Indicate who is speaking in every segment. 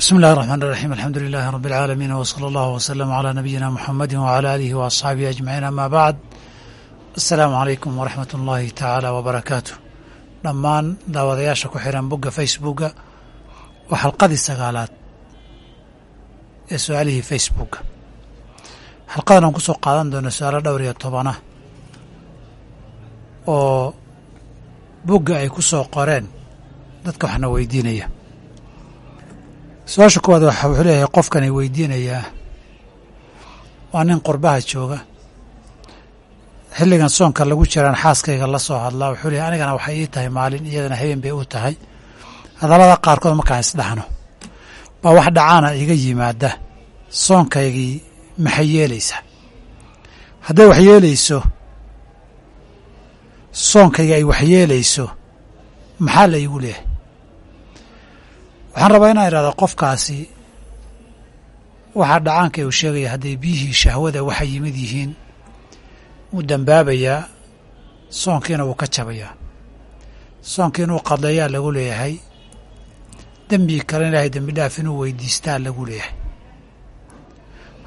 Speaker 1: bismi اllahi الرحman الرaxيim alxamdu lilahi rab اlcaalamiin wslى اllah wslm عlى nabiyina mxamadi wعlى alihi وaصxaabihi aجmaciin ama bacd asalaamu calaykum waraxmat اllahi tacaala wbarakaatu dhammaan daawadayaasha ku xiran bogga facebooka waa xalqadii sagaalaad ee su-aalihii facebooka xalqadan aan ku soo qaadan doono su-aalo dhowr iyo tobana oo bogga ay ku soo qoreen dadka waxna weydiinaya su'aasha kuwaad waxa wuxuu leeyahay qofkani weydiinayaa waa nin qurbaha jooga. Xilligan soonka lagu jiraan xaaskayga la soo hadlaa. Wuxuu leeyahay anigana waxay ii tahay maalin iyadana habeen bay u tahay. Hadallada qaarkood markaan isdhaxno baa wax dhacaana iga yimaada. Soonkaygii maxay yeelaysaa hadday wax yeelayso soonkayga ay wax yeelayso maxaa la iigu leeyahay waxaan rabaa inaan idhahdo qofkaasi waxaa dhacaanka uu sheegaya hadday biyihii shahwada waxa yimid yihiin wuu dembaabayaa soonkiina wuu ka jabayaa soonkii inuu qadleeyaa lagu leeyahay. Dembigi kale ilaahay dembi dhaaf inuu weydiistaa lagu leeyahay.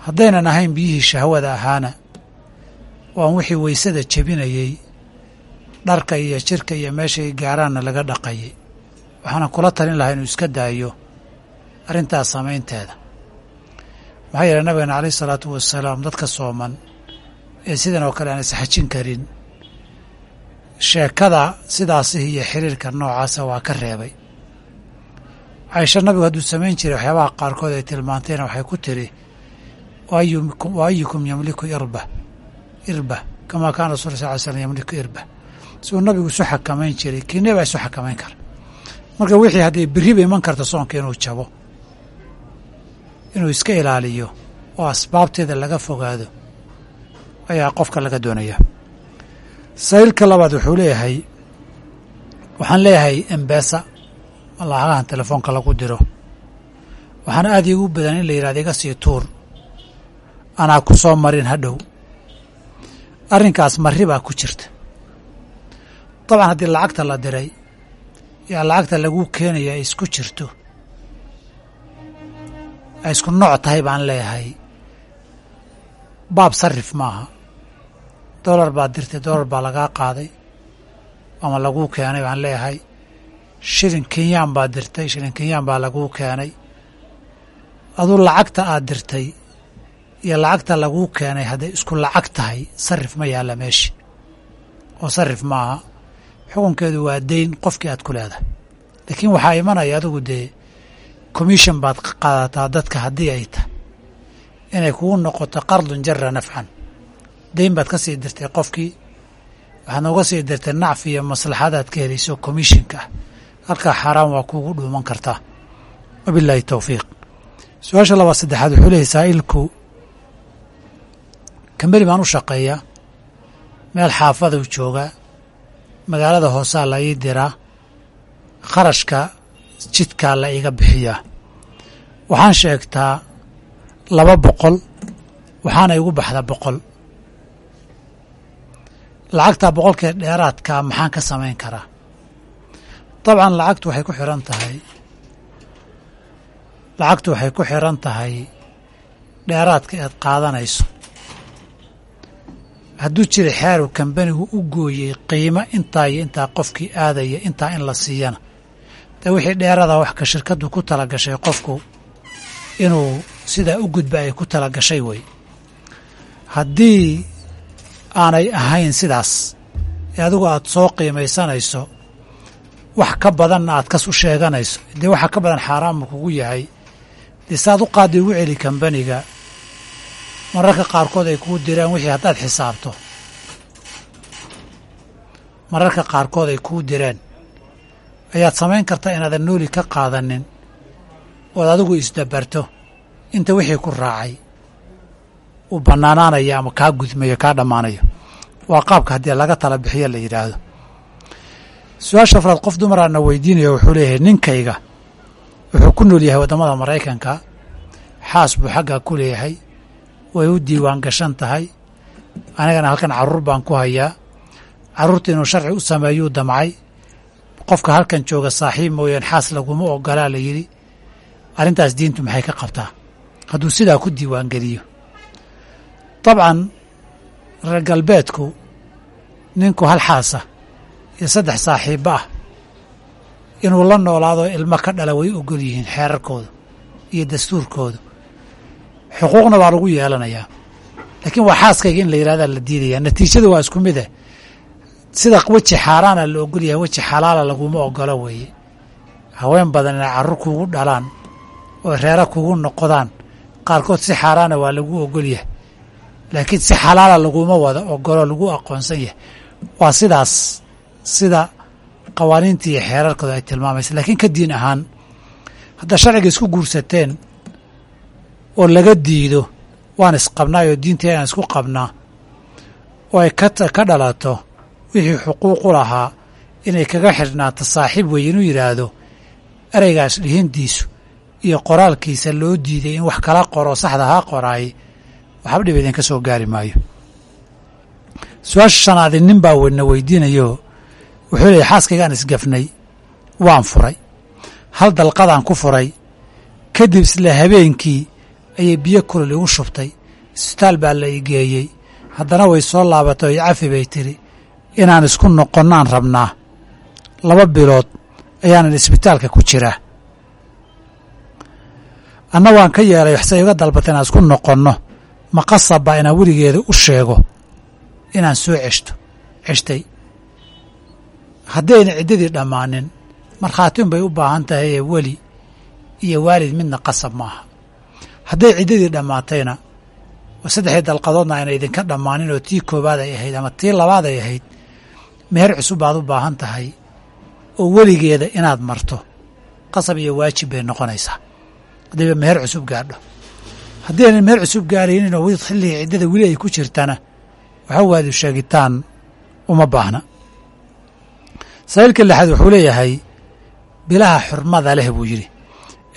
Speaker 1: Haddaynan ahayn biyihii shahwada ahaana waan wixii weysada jebinayey dharka iyo jirka iyo meeshay gaaraanna laga dhaqayay waxaana kula talin lahaa inuu iska daayo arrintaas samaynteeda maxaa yeelay nabigana calayh isalaatu wasalaam dadka sooman ee sidan oo kale aan isxajin karin sheekada sidaasihi iyo xiriirka noocaasa waa ka reebay. Caisho nabigu hadduu samayn jiray waxyaabaha qaarkood ay tilmaantayna waxay ku tiri wa ayukum yamliku irba irba kamaa kaana rasul sal ly slam yamliku irba. Siduu nabigu isu xakamayn jiray kiine baa isu xakamayn kara marka wixii hadday berriba iman karta soonka inuu jabo inuu iska ilaaliyo oo asbaabteeda laga fogaado ayaa qofka laga doonaya sa'iilka labaad wuxuu leeyahay waxaan leeyahay embesa lacagahan telefoonka lagu diro waxaana aad iigu badan in la yidhahdo iga sii tuur. Anaa ku soo marin hadhow arrinkaas marri baa ku jirta. Dabcan haddii lacagta la diray yaa lacagta laguu keenaya ay isku jirto. Ay isku nooc tahay baan leeyahay. Baab sarif maaha. Dolar baad dirtay dolar baa lagaa qaaday. Ama laguu keenay baan leeyahay. Shilin kenyaan baad dirtay shilin kenyaan baa laguu keenay. Aduu lacagta aad dirtay iyo lacagta laguu keenay hadday isku lacag tahay sarif ma yaalla meeshi. Oo sarif maaha xukunkeedu waa deyn qofkii aad ku leedahay. Laakiin waxaa imanaya adigu dee commission baad qaadataa dadka haddii ay tahay. Inay kugu noqoto qardun jara nafcan. Deyn baad ka sii dirtay qofkii waxaad nooga sii dirtay nacfi iyo maslaxadaad ka helayso commissionka. Ah halkaa xaaraan waa kuugu dhuuman kartaa. Wabilaahi towfiiq su'aasha labaad saddexaad wuxuu leeyahy saa'ilku kamberi baan u shaqeeyaa meel xaafaduu joogaa magaalada hoosaa la ii diraa kharashka jidkaa la iga bixiyaa waxaan sheegtaa laba boqol waxaana igu baxda boqol. Lacagtaa boqolkee dheeraadkaa maxaan ka samayn karaa? Dabcan lacagtu waxay ku xiran tahay lacagtu waxay ku xiran tahay dheeraadka eed qaadanayso hadduu jira xeeru kambanigu u gooyey qiimo intaa iyo intaa qofkii aadaya intaa in la siiyana. Dee wixii dheerada wax ka shirkaddu ku tala gashay qofku inuu sidaa u gudba ay ku tala gashay wey haddii aanay ahayn sidaas ee adigu aad soo qiimaysanayso wax ka badanna aad u sheeganayso. Dee waxa ka badan xaaraanmu kugu yahay dee saaad u qaadi ugu celi kambaniga mararka qaarkood ay kuu diraan wixii haddaad xisaabto. Mararka qaarkood ay kuu direen ayaad samayn kartaa inaadan nooli ka qaadanin ood adigu isdabarto. Inta wixii ku raacay uu bannaanaanayo ama kaa gudmayo kaa dhammaanayo. Waa qaabka haddii laga tala bixiyo la yidhaahdo. Su'aasha afraad qof dumaraana weydiinaya wuxuu leeyahay ninkayga wuxuu ku nool yahay waddamada maraykanka xaas buu xaggaa ku leeyahay way u diiwaan gashan tahay. Anigana halkan carruur baan ku hayaa. Carruurta inuu sharci u sameeyuu damcay. Qofka halkan jooga saaxiib mooyaan xaas laguma ogolaa la yidhi arrintaas diintu maxay ka qabtaa? Hadduu sidaa ku diiwaangeliyo dabcan reer galbeedku ninku hal xaasa iyo saddex saaxiibba ah inuu la noolaado ilmo ka dhala way ogol yihiin xeerarkooda iyo dastuurkooda xuquuqna waa lagu yeelanayaa. Laakiin waa xaaskayga in la yidhahdaa la diidayaa. Natiijada waa isku mid eh. Sida weji xaaraana la ogol yahay weji xalaala laguma ogolo weeye. Haween badan inay carruur kuugu dhalaan oo reera kugu noqdaan qaarkood si xaaraana waa lagu ogol yahay laakiin si xalaala laguma wada ogolo lagu aqoonsan yahay. Waa sidaas sida qawaaniinta iyo xeerarkooda ay tilmaamaysa. Laakiin ka diin ahaan haddaa sharciga isku guursateen oo laga diido waan isqabnaay oo diinteeda aan isku qabnaa. Oo ay ka dhalato wixii xuquuqu lahaa inay kaga xidhnaato saaxiib weeye inuu yidhaahdo ereygaas dhihintiisu iyo qoraalkiisa loo diiday in wax kala qoro saxda haa qoraay waxba dhib idinka soo gaari maayo. Su'aasha shanaadi nin baa wadna weydiinayo wuxuu leeyay xaaskaygaan isgafnay waan furay. Hal dalqadaan ku furay. Kadib isla habeenkii ayay biyo kulol igu shubtay. Isbitaal baa la igeeyey. Haddana way soo laabatay oo cafi bay tiri inaan isku noqonnaan rabnaa. Laba bilood ayaanan isbitaalka ku jiraa anna waan ka yeelay waxse iga dalbata inaan isku noqonno. Ma qasabba inaan weligeeda u sheego inaan soo ceshto ceshtay. Haddayna ciddadii dhammaanin. Markhaatin bay u baahan tahay ee weli iyo waalid midna qasab maaha hadday ciddadii dhammaatayna oo saddexdii dalqadoodna ayna idinka dhammaanin oo tii koowaad ay ahayd ama tii labaad ay ahayd meher cusub baad u baahan tahay oo weligeeda inaad marto. Qasab iyo waajib bay noqonaysaa. Haddayba meher cusub gaadho. Haddii aynan meher cusub gaaraynin oo xilligii ciddada weli ay ku jirtana waxa waadu sheegitaan uma baahna. Sabiilka lixaad wuxuu leeyahay bilaha xurmada leh buu yidhi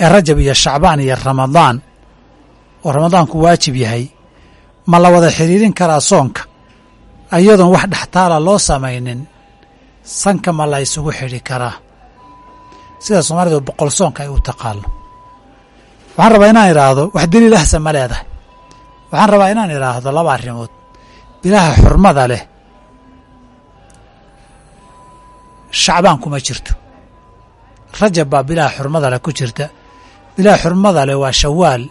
Speaker 1: ee rajab iyo shacbaan iyo ramadaan oo ramadaanku waajib yahay ma la wada xidhiirin karaa soonka? Iyadoon wax dhextaala loo samaynin sanka ma la isugu xidhi karaa. Sida soomaalidu boqol soonka ay u taqaano. Waxaan rabaa inaan idhaahdo wax daliil ahsa ma leedahay. Waxaan rabaa inaan idhaahdo laba arrimood. Bilaha xurmada leh shacbaan kuma jirto. Rajab baa bilaha xurmada leh ku jirta. Bilaha xurmada leh waa shawaal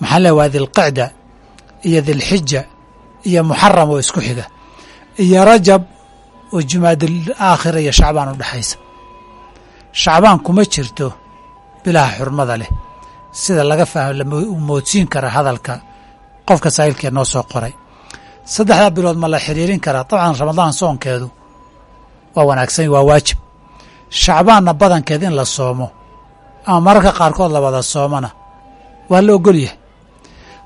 Speaker 1: maxaa le waa dilqicda iyo dilxija iyo muxaram oo isku xiga iyo rajab oo jumaadil aakhira iyo shacbaan u dhexaysa shacbaan kuma jirto bilaha xurmada leh. Sida laga fahmo la moodsiin kara hadalka qofka saa'ilkee noo soo qoray. Saddexdaa bilood ma la xidhiirin karaa. Dabcan ramadaan soonkeedu waa wanaagsan waa waajib. Shacbaanna badankeed in la soomo ama mararka qaarkood la wada soomona waa la ogol yahay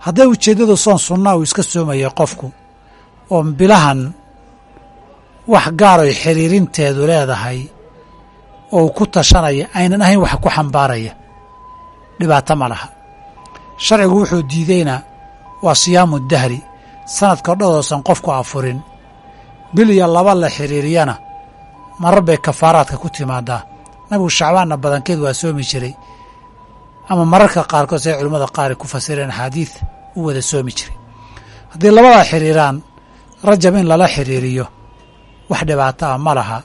Speaker 1: hadday ujeeddadu soon sunnaa uu iska soomaya qofku oo bilahan wax gaaroy xiriirinteedu leedahay oo ku tashanaya aynan ahayn wax ku xambaaraya. Dhibaato ma laha. Sharcigu wuxuu diideyna waa siyaamu dahri sanadkao dhadoosan qofku afurin bil iyo laba la xiriiriyana marar bay kafaaraadka ku timaadaa. Nabigu shacbaanna badankeed waa soomi jiray ama mararka qaarkood say culimmada qaari ku fasireen axaadiid u wada soomi jiray. Haddii labadaa xiriiraan rajab in lala xiriiriyo wax dhibaato ah ma laha.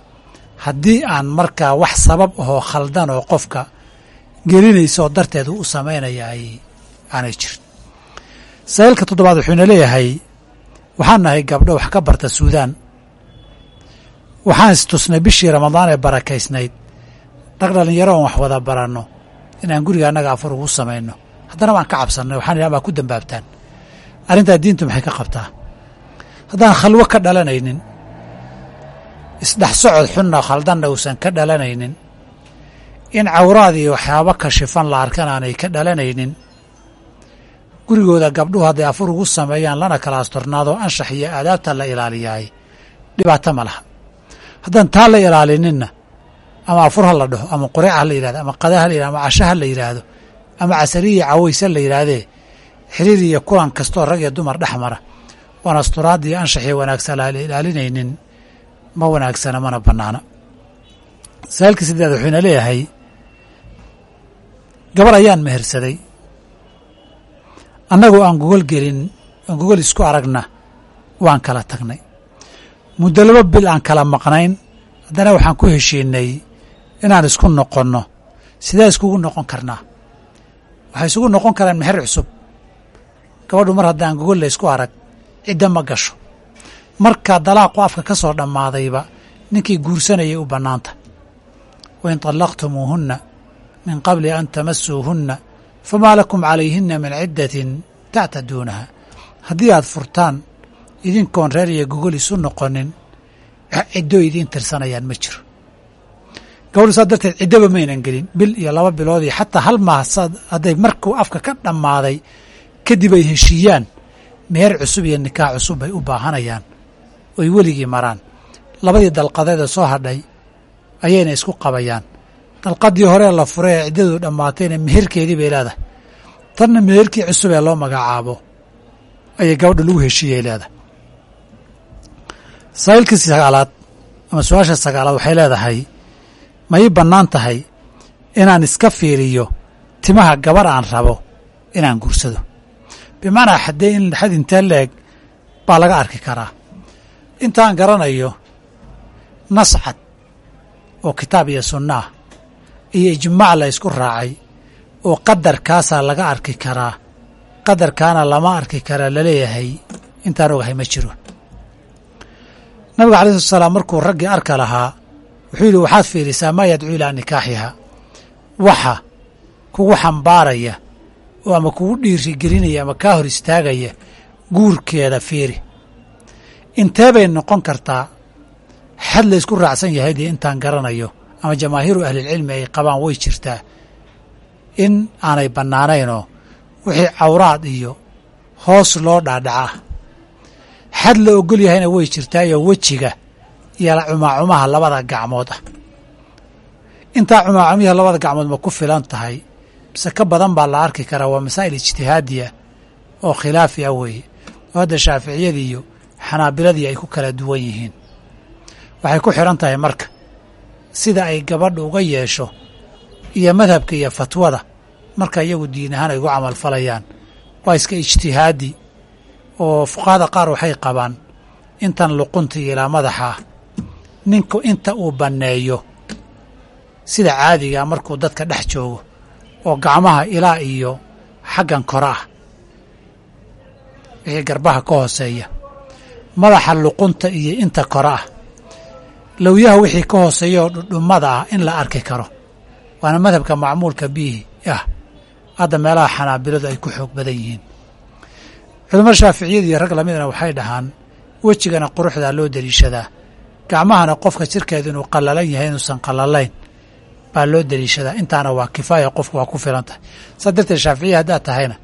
Speaker 1: Haddii aan markaa wax sabab ahoo khaldan oo qofka gelinaysaoo darteed u samaynaya ay aanay jirin. Sa'iilka toddobaad wuxuuna leeyahay waxaan nahay gabdho wax ka barta suudaan. Waxaan istusnay bishii ramadaan ee barakaysnayd. Rag dhallinyaro oon wax wada baranno. Inaan guriga annaga afur ugu samayno haddana waan ka cabsannay waxaan idhaha baa ku dambaabtaan. Arrintaa diintu maxay ka qabtaa? Haddaan khalwo ka dhalanaynin isdhex socod xunna khaldanna uusan ka dhalanaynin in cawraad iyo waxyaabo kashifan la arkan aanay ka dhalanaynin gurigooda gabdhuhu hadday afur ugu sameeyaan lana kala asturnaado anshax iyo aadaabta la ilaaliyaay dhibaato ma laha. Haddaan taa la ilaalininna ama afur ha la dhaho ama qureec ha la yidhahdo ama qada ha la yidhahdo ama casho ha la yidhaahdo ama casariya caways ha la yidhaahdee xiriir iyo kulan kastoo rag iyo dumar dhex mara oon asturaadda iyo anshaxiyo wanaagsan la ilaalinaynin ma wanaagsana mana bannaana. Saalkii sideed wuxuuna leeyahay gabar ayaan mehersaday. Annagoo aan gogol gelin aan gogol isku aragna waan kala tagnay. Muddo laba bil aan kala maqnayn haddana waxaan ku heshiinay inaan isku noqonno. Sidee iskugu noqon karnaa waxay isugu noqon karaan meher cusub. Gabadhu mar haddaan gogol la isku arag cidda ma gasho. Markaa dalaaqu afka ka soo dhammaadayba ninkii guursanayay u bannaanta. Wain طallaqtumuuhunna min qabli an tamasuuhunna famaa lakum calayhinna min ciddatin tactaduunaha. Haddii aad furtaan idinkoon reer iyo gogol isu noqonin ciddo idiin tirsanayaan ma jiro gabadhu saa darteed ciddaba maynan gelin. Bil iyo laba bilood iyo xataa hal maas hadday markuu afka ka dhammaaday kadib ay heshiiyaan. Meher cusub iyo nikaax cusub bay u baahanayaan. Oy weligii maraan. Labadii dalqadeeda soo hadhay ayayna isku qabayaan. Dalqadii horee la furay ee ciddadu dhammaatayna meherkeedii bay leedahay. Tanna meherkii cusub ee loo magacaabo ayay gabadha lagu heshiiyay leedahay. Saa'ilkii sagaalaad ama su'aasha sagaalaad waxay leedahay ma bannaan tahay inaan iska fiiriyo timaha gabar aan rabo inaan guursado. Bimacnaa xaddee in xad intee leeg baa laga arki karaa. Intaan garanayo nascad oo kitaab iyo sunna ah iyo ijmaac la ysku raacay oo qadarkaasaa laga arki karaa qadarkaana lama arki karaa la leeyahay intaan ogahay ma jiro. Nabiga alai slat salaam markuu raggii arka lahaa wuxuu yidhi waxaad fiirisaa maa yadcuu ilaa nikaaxiha waxa kugu xambaaraya oo ama kugu dhiirigelinaya ama kaa hor istaagaya guurkeeda fiiri. Intee bay noqon kartaa xad la ysku raacsan yahay dee intaan garanayo ama jamaahiiru ahlilcilmi ay qabaan way jirtaa in aanay bannaanaynoo wixii cawraad iyo hoos loo dhaadhaca xad la ogol yahayna way jirtaayoo wejiga iyo cumaacumaha labada gacmood ah. Intaa cumaacumiha labada gacmood ma ku filan tahay mise ka badan baa la arki karaa waa masaa'il ijtihaadiya oo khilaafi ah weeye. Oo hadda shaaficiyadii iyo xanaabiladii ay ku kala duwan yihiin. Waxay ku xidhan tahay marka sida ay gabadha uga yeesho iyo madhabka iyo fatwada marka iyagu diin ahaan ay ugu camalfalayaan waa iska ijtihaadi oo fuqahada qaar waxay qabaan intan luqunta iyo ilaa madaxa ah ninku inta uu banneeyo. Sida caadigaa markuu dadka dhex joogo oo gacmaha ilaa iyo xaggan kore ah. Wixii garbaha ka hooseeya. Madaxa luqunta iyo inta kore ah. Lowyaha wixii ka hooseeya oo dhudhummada ah in la arki karo. Waana madhabka macmuulka bihi ah. Hadda meelaha xanaabiladu ay ku xoog badan yihiin. Culamada shaaficiyada iyo rag lamidna waxay dhahaan wejigana quruxdaa loo deliishadaa gacmahana qofka jirkeedu inuu qallalan yahay inuusan qallalayn baa loo deliishadaa. Intaana waa kifaaya qofku waa ku filan tahay. Saa darteed shaaficiya haddaad tahayna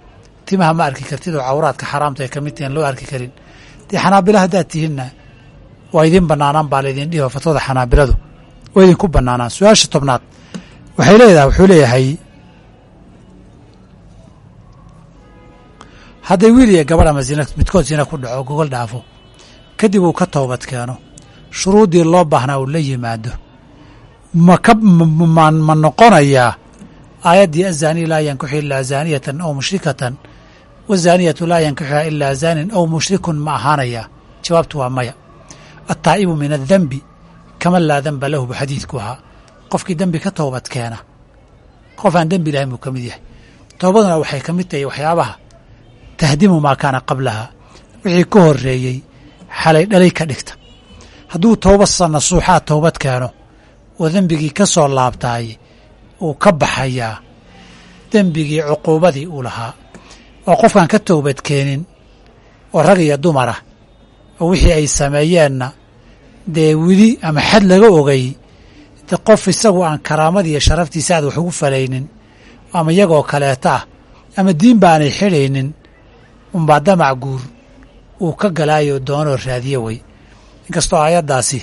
Speaker 1: timaha ma arki kartid oo cawraadka xaraamta ay ka mid loo arki karin. Dee xanaabila haddaad tihinna waa idiin bannaanaan baa laydin dhihi fatwada xanaabiladu waa idinku bannaanaan. Su'aasha tobnaad waxay leedahay wuxuu leeyahay hadday wiil iyo gabadh ama zina midkood zina ku dhaco gogol dhaafo kadib uu ka toobad keeno shuruuddii loo baahnaa uu la yimaado. Ma ka ma noqonayaa aayaddii azaaniy laa yankixu ilaa zaaniyatan aw mushrikatan wazaaniyatu laa yankixuha ilaa zaanin aw mushrikun ma ahaanayaa jawaabtu waa maya. Attaa'ibu min addenbi kaman laa denba lahu bu xadiidku ahaa. Qofkii dembi ka toobad keena. Qof aan dembi lahayn buu ka mid yahay. Toobaduna waxay ka mid tahay waxyaabaha. Tahdimu maa kaana qablaha wixii ka horreeyey xalay dhalay ka dhigta hadduu tooba nasuuxaa toobad keeno oo dembigii ka soo laabtaay uu ka baxayaa dembigii cuquubadii uu lahaa. Oo qofkaan ka toobad keenin oo rag iyo dumara oo wixii ay sameeyeenna dee weli ama xad laga ogay de qof isagu aan karaamadii iyo sharaftiisa aad wax ugu falaynin ama iyagoo kaleeta ah ama diinba aanay xidhaynin unbaa damac guur uu ka galaayo doonoo raadiye wey inkastoo aayaddaasi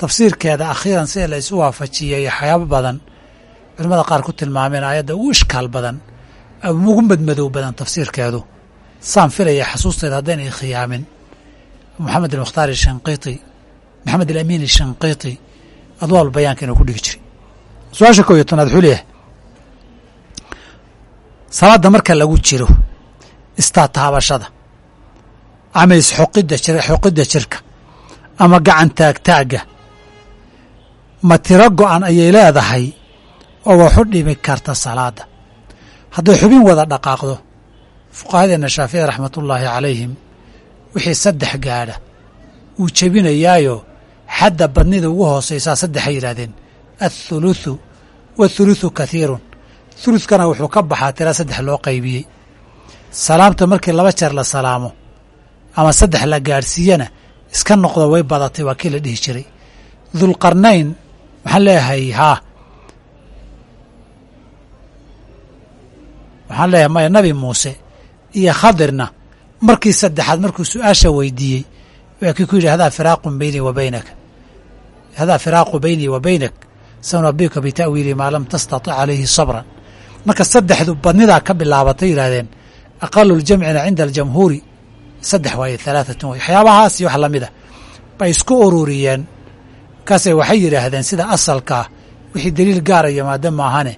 Speaker 1: tafsiirkeeda akhiiran sida la isu waafajiyey waxyaabo badan culimmada qaar ku tilmaameen aayadda ugu ishkaal badan ugu madmadow badan tafsiirkeedu. Saan filaya xasuusteeda haddaynay khiyaamin. Moxamed almukhtaar ishanqiiti maxamed alamiin ishanqiiti adwaal bayaanka inuu ku dhigi jiray. Su'aasha koo iyo tobnaad wuxuu leeyahay salaadda marka lagu jiro istaataabashada ama isxoqidda xoqidda jirka ama gacan taagtaagga ma tiro go'an ayay leedahay oo waxu dhimi karta salaadda. Hadday xubin wada dhaqaaqdo fuqahadeenna shaafici raxmatullaahi calayhim wixii saddex gaadha wuu jebinayaayo. Xadda badnida ugu hoosaysaa saddexay yidhahdeen athuluthu wathuluthu kathiirun. Thuluthkana wuxuu ka baxaa tira saddex loo qaybiyey. Salaamta markii laba jeer la salaamo ama saddex la gaadhsiiyana iska noqdo way badatay waa kii la dhihi jiray. Dulqarnayn waxaan leeyahay haa waxaan leeyahay maya nabi muuse iyo khadirna markii saddexaad markuu su'aasha weydiiyey waa ku yidhi hadaa firaaqun beynii wa baynaka hadaa firaaqu beynii wa baynak sanunabiuka bita'wiili maa lam tastatic calayhi sabran. Marka saddexdu badnidaa ka bilaabatay yidhahdeen aqalu ljamcina cinda aljamhuuri saddex waaye halaatatun way waxyaabahaas iyo wax la mid a bay isku ururiyeen. Markaase waxay yidhaahdeen sida asalkaa wixii deliil gaaraya maada maahane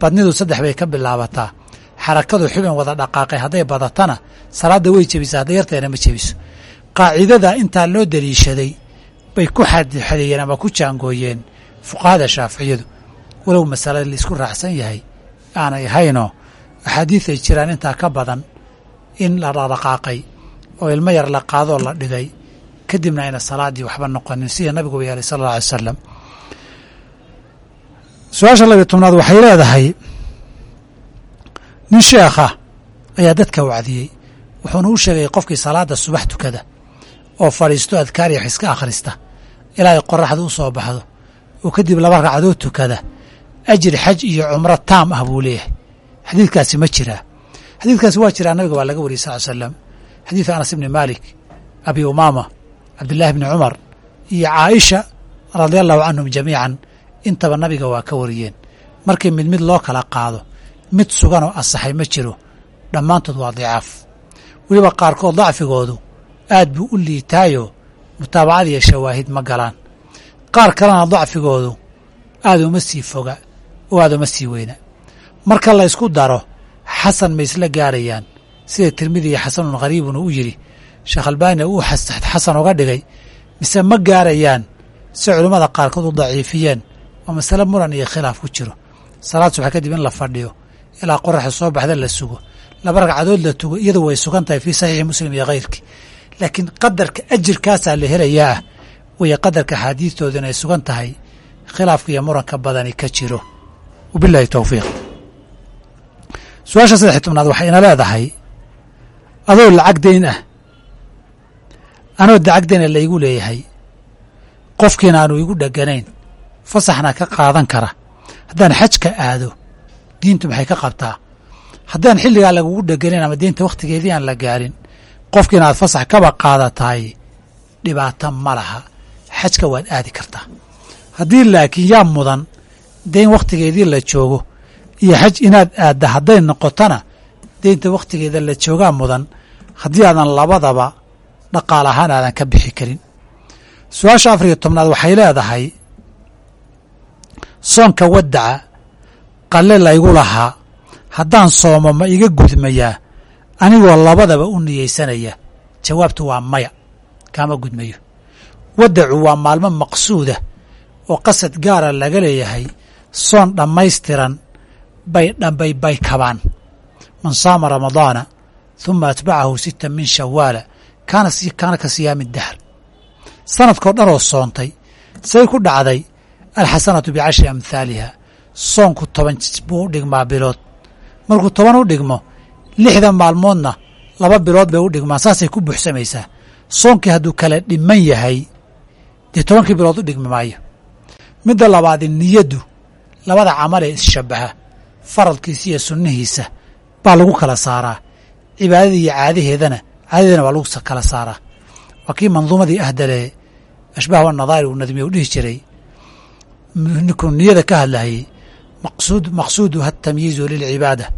Speaker 1: badnidu saddex bay ka bilaabataa. Xarakadu xubin wada dhaqaaqay hadday badatana salaadda way jebisaa hadday yarteena ma jebiso. Qaacidada intaa loo deliishaday bay ku xadeeyeen ama ku jaangooyeen fuqahada shaaficiyadu walow masale la isku raacsan yahay aanay ahaynoo axaadiid ay jiraan intaa ka badan in la dhaqdhaqaaqay oo ilmo yar la qaadoo la dhigay kadibna ayna salaaddii waxba noqonin sida nabiguba yeelay sala alla alay salam su'aasha labiyo tobnaad waxay leedahay nin sheekha ayaa dadka wacdiyey. Wuxuuna u sheegay qofkii salaadda subax tukada oo fadhiisto adkaar iyo wax iska akhrista ilaa ay qoraxda u soo baxdo. Oo kadib laba ragcadood tukada ajir xaj iyo cumro taam ah buu leeyahay. Xadiidkaasi ma jiraa. Xadiidkaasi waa jiraa nabiga waa laga wariyay sal l slam xadiidu anas ibni maalik abi umaama cabdillaahi bni cumar iyo caaisha radia allahu canhum jamiican intaba nabiga waa ka wariyeen. Markii mid mid loo kala qaado mid suganoo asaxay ma jiro dhammaantood waa dicaaf weliba qaarkood dacfigoodu aad buu u liitaayo mutaabacad iyo shawaahid ma galaan. Qaar kalena dacfigoodu aad uma sii foga oo aad uma sii weyna. Marka la ysku daro xasan ma isla gaarayaan sida tirmidi iyo xasanun khariibuna u yidhi sheekh albaanina uu xasan uga dhigay mise ma gaarayaan si culimmada qaarkood u daciifiyeen oo masale muran iyo khilaaf ku jiro. Salaad subax kadib in la fadhiyo ilaa qoraxa soo baxda la sugo laba ragcadood la tugo iyadu way sugan tahay fii saxiixi muslim iyo khayrkii. Laakiin qadarka ajirkaasaa la helayaa ah waya qadarka axaadiistooda inay sugan tahay khilaafka iyo muranka badani ka jiro. Wabilahi towfiiq su'aasha saddex tobnaad waxay ina leedahay adoo lacag dayn ah. Anoo lacag dayna laygu leeyahay. Qofkiina aanu igu dheganayn fasaxna ka qaadan kara. Haddaan xajka aado diintu maxay ka qabtaa? Haddaan xilligaa lagugu dheganayn ama diinta wakhtigeedii aan la gaarin qofkiina aad fasax kaba qaadatahay dhibaato ma laha. Xajka waad aadi kartaa. Haddii laakiin yaa mudan dayn wakhtigeedii la joogo iyo xaj inaad aadda hadday noqotona deynta wakhtigeeda la joogaa mudan haddii aadan labadaba dhaqaal ahaan aadan ka bixi karin. Su'aasha afar iyo tobnaad waxay leedahay soonka waddaca qalle laygu lahaa haddaan soomo ma iga gudmayaa anigoo labadaba u niyeysanaya. Jawaabtu waa maya kaama gudmayo. Waddacu waa maalmo maqsuuda oo qasad gaara laga leeyahay soon dhammaystiran bay dhambay bay kabaan. Man saama ramadaana huma atbacahu sita min shawaala kaana ka siyaami dahr sanadkao dhan oo soontay say ku dhacday alxasanatu bicashri amhaaliha soonku toban buu u dhigmaa bilood markuu toban u dhigmo lixda maalmoodna laba bilood bay u dhigmaan saasay ku buuxsamaysaa soonkii hadduu kala dhiman yahay dee tobankii bilood u dhigmi maayo midda labaadi niyaddu labada camal ee isshabbaha faradkiisa iyo sunnihiisa baa lagu kala saaraa cibaadada iyo caadaheedana caadadeedana waa lagu kala saaraa. Waa kii manduumadii ahdalee ashbaah wanadaari uu nadmiye u dhihi jiray ninkuu niyada ka hadlahayey maqsuud maqsuuduha atamyiizu lilcibaada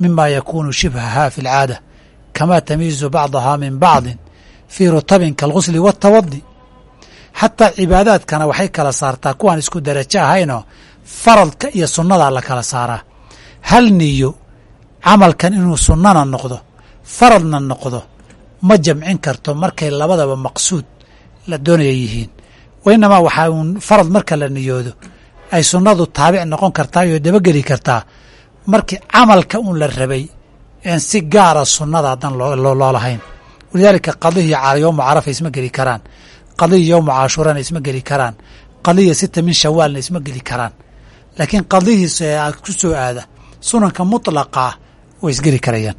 Speaker 1: mima yakuunu shibhaha fi alcaada kama tamyiizu bacdaha min bacdin fii rutabin kaalgusli waatawadi xataa cibaadaadkana waxay kala saartaa kuwaan isku darajo ahaynoo faradka iyo sunnadaa la kala saaraa. Hal niyo camalkan inuu sunnana noqdo faradna noqdo ma jamcin karto markay labadaba maqsuud la doonaya yihiin. Wa inamaa waxaa uun farad marka la niyoodo ay sunnadu taabic noqon kartaa iyo dabageli kartaa. Markii camalka uun la rabay een si gaara sunnada haddaan loo lahayn. Walidaalika qadihii yowmu carafa isma geli karaan. Qadihii yowmu caashuurana isma geli karaan. Qadiya sita min shawaalna isma geli karaan. Laakiin qadihiisa ee ku soo aada sunanka mutlaqaa way isgeli karayaan.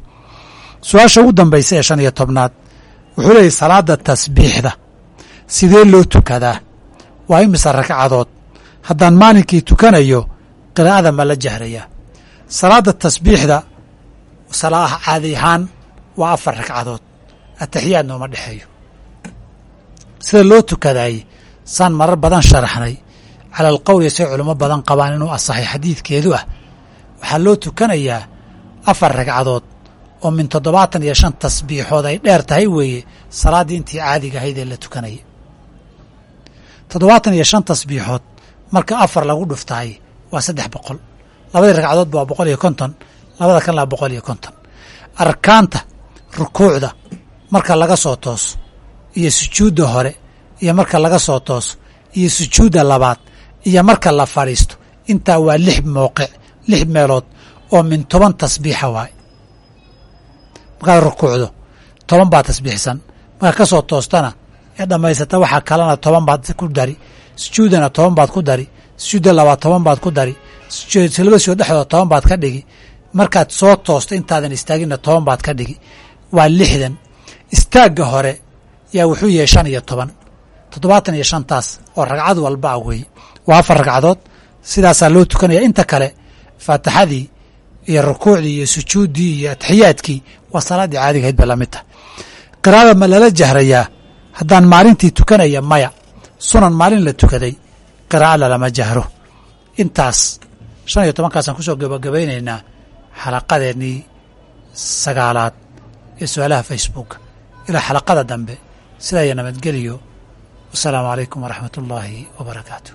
Speaker 1: Su'aasha ugu dambaysa ee shan iyo tobnaad wuxuu leeyahy salaada tasbiixda. Sidee loo tukadaa? Waa imise ragcadood haddaan maalinkii tukanayo qiraa'ada ma la jahrayaa salaada tasbiixda caadi ahaan waa afar ragcadood ataxiyaadna uma dhexeeyo. Sida loo tukadaayey saan marar badan sharaxnay. Cala alqowli say culimo badan qabaan inuu asaxay xadiidkeedu ah. Waxaa loo tukanayaa afar ragcadood oo min toddobaatan iyo shan tasbiixood ay dheer tahay weeye salaaddii intii caadiga ahayd ee la tukanaya toddobaatan iyo shan tasbiixood marka afar lagu dhuftahay waa saddex boqol. Labadii ragcadoodba waa boqol iyo konton labada kan laa boqol iyo konton. Arkaanta rukuucda marka laga soo tooso iyo sujuudda hore iyo marka laga soo tooso iyo sujuudda labaad iyo marka la fadhiisto intaa waa lix mowqic lix meelood oo min toban tasbiixa waay. Markaad rukuucdo toban baad tasbiixsan. Markaad ka soo toostana ee dhammaysata waxaa kalena toban baad ku dari. Sujuuddana toban baad ku dari. Sujuudda labaad toban baad ku dari. Laba soo dhexdooda toban baad ka dhigi. Markaad soo toosto intaadan istaaginna toban baad ka dhigi. Waa lixdan. Istaagga hore yaa wuxuu yahay shan iyo toban. Toddobaatan iyo shantaas oo ragcad walba ah weeye. Waa afar ragcadood. Sidaasaa loo tukanaya. Inta kale faatixadii iyo rukuucdii iyo sujuuddii iyo atixiyaadkii waa salaaddii caadiga ahayd bay la mid tahay. Qiraada ma lala jahrayaa haddaan maalintii tukanaya maya sunan maalin la tukaday qiraa'a lalama jahro. Intaas shan iyo tobankaasaan ku soo gabagabaynaynaa xalaqadeennii sagaalaad ee su'aalaha facebook. Ilaa xalaqada dambe sidaa iyo nabadgeliyo wasalaamu calaykum waraxmat ullaahi wa barakaatu